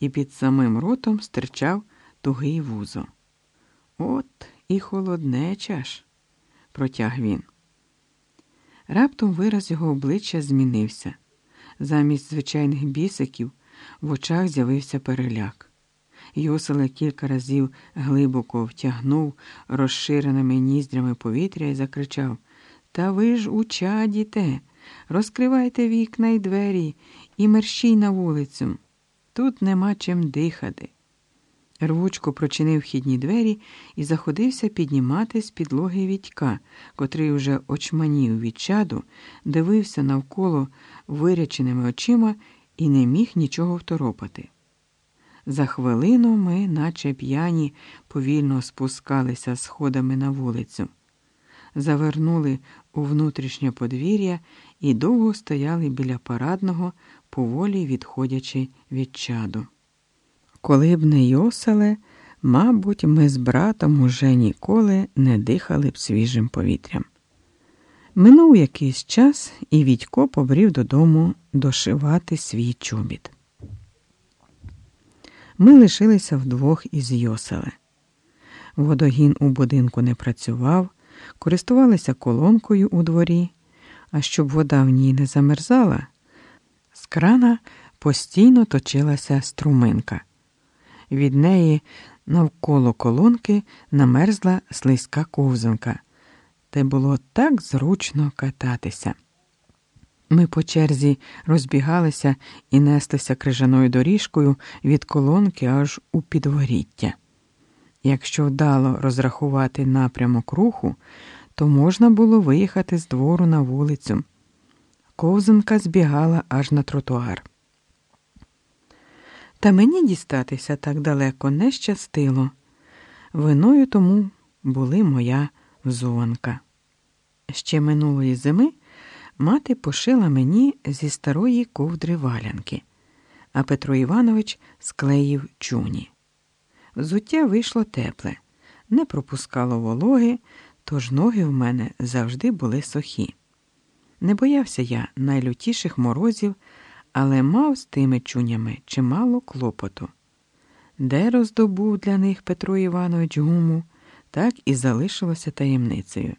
і під самим ротом стирчав тугий вузо. От і холоднеча ж, протяг він. Раптом вираз його обличчя змінився. Замість звичайних бісиків в очах з'явився переляк. Йоселе кілька разів глибоко втягнув розширеними ніздрями повітря і закричав Та ви ж учадіте, розкривайте вікна й двері і мерщій на вулицю. Тут нема чим дихати. Рвучко прочинив вхідні двері і заходився піднімати з підлоги Вітька, котрий уже очманів від чаду, дивився навколо виряченими очима і не міг нічого второпати. За хвилину ми, наче п'яні, повільно спускалися сходами на вулицю, завернули у внутрішнє подвір'я і довго стояли біля парадного, поволі відходячи від чаду. Коли б не Йоселе, мабуть, ми з братом уже ніколи не дихали б свіжим повітрям. Минув якийсь час, і Відько побрів додому дошивати свій чобіт. Ми лишилися вдвох із Йоселе. Водогін у будинку не працював, користувалися колонкою у дворі, а щоб вода в ній не замерзала, з крана постійно точилася струминка. Від неї навколо колонки намерзла слизька ковзанка, де було так зручно кататися. Ми по черзі розбігалися і неслися крижаною доріжкою від колонки аж у підворіття. Якщо вдало розрахувати напрямок руху, то можна було виїхати з двору на вулицю. Ковзанка збігала аж на тротуар. Та мені дістатися так далеко не щастило. Виною тому були моя взуанка. Ще минулої зими мати пошила мені зі старої ковдри валянки, а Петро Іванович склеїв чуні. Взуття вийшло тепле, не пропускало вологи, тож ноги в мене завжди були сухі. Не боявся я найлютіших морозів але мав з тими чунями чимало клопоту. Де роздобув для них Петро Іванович гуму, так і залишилося таємницею.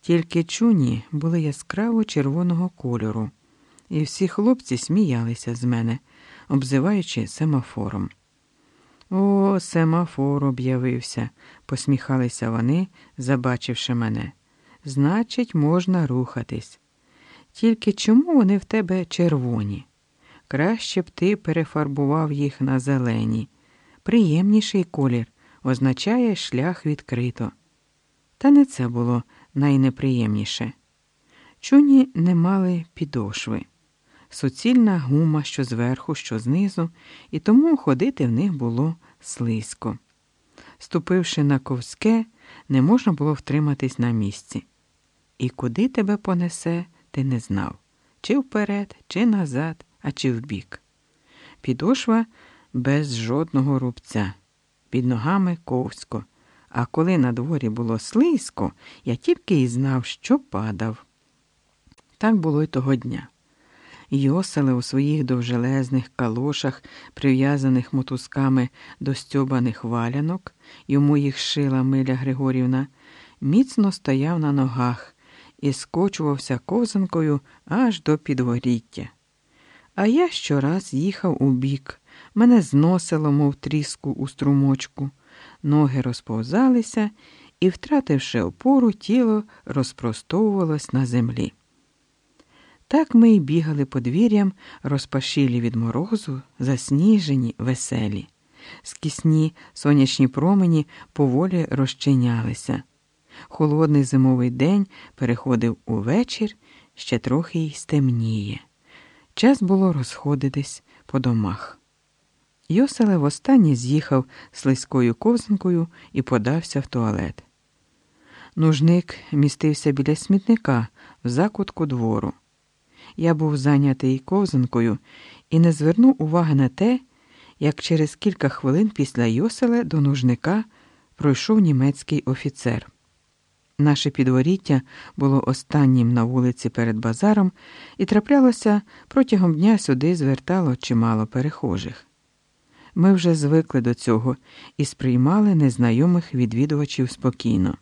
Тільки чуні були яскраво червоного кольору, і всі хлопці сміялися з мене, обзиваючи семафором. О, семафор об'явився, посміхалися вони, забачивши мене. Значить, можна рухатись. Тільки чому вони в тебе червоні? Краще б ти перефарбував їх на зелені. Приємніший колір означає шлях відкрито. Та не це було найнеприємніше. Чуні не мали підошви, суцільна гума що зверху, що знизу, і тому ходити в них було слизько. Ступивши на ковське, не можна було втриматись на місці. І куди тебе понесе? ти не знав чи вперед, чи назад, а чи вбік. Підошва без жодного рубця, під ногами ковсько, а коли на дворі було слизько, я тільки й знав, що падав. Так було й того дня. Йоселе у своїх довжелезних калошах, прив'язаних мотузками до стьобаних валянок, йому їх шила Миля Григорівна, міцно стояв на ногах і скочувався ковзанкою аж до підворіття. А я щораз їхав у бік, мене зносило, мов тріску у струмочку, ноги розповзалися і, втративши опору, тіло розпростовувалось на землі. Так ми й бігали подвір'ям, розпашілі від морозу, засніжені, веселі. Скісні сонячні промені поволі розчинялися. Холодний зимовий день переходив у вечір, ще трохи й стемніє. Час було розходитись по домах. Йоселе востаннє з'їхав слизькою ковзанкою і подався в туалет. Нужник містився біля смітника в закутку двору. Я був зайнятий ковзанкою і не звернув уваги на те, як через кілька хвилин після Йоселе до нужника пройшов німецький офіцер. Наше підворіття було останнім на вулиці перед базаром, і траплялося протягом дня сюди звертало чимало перехожих. Ми вже звикли до цього і сприймали незнайомих відвідувачів спокійно.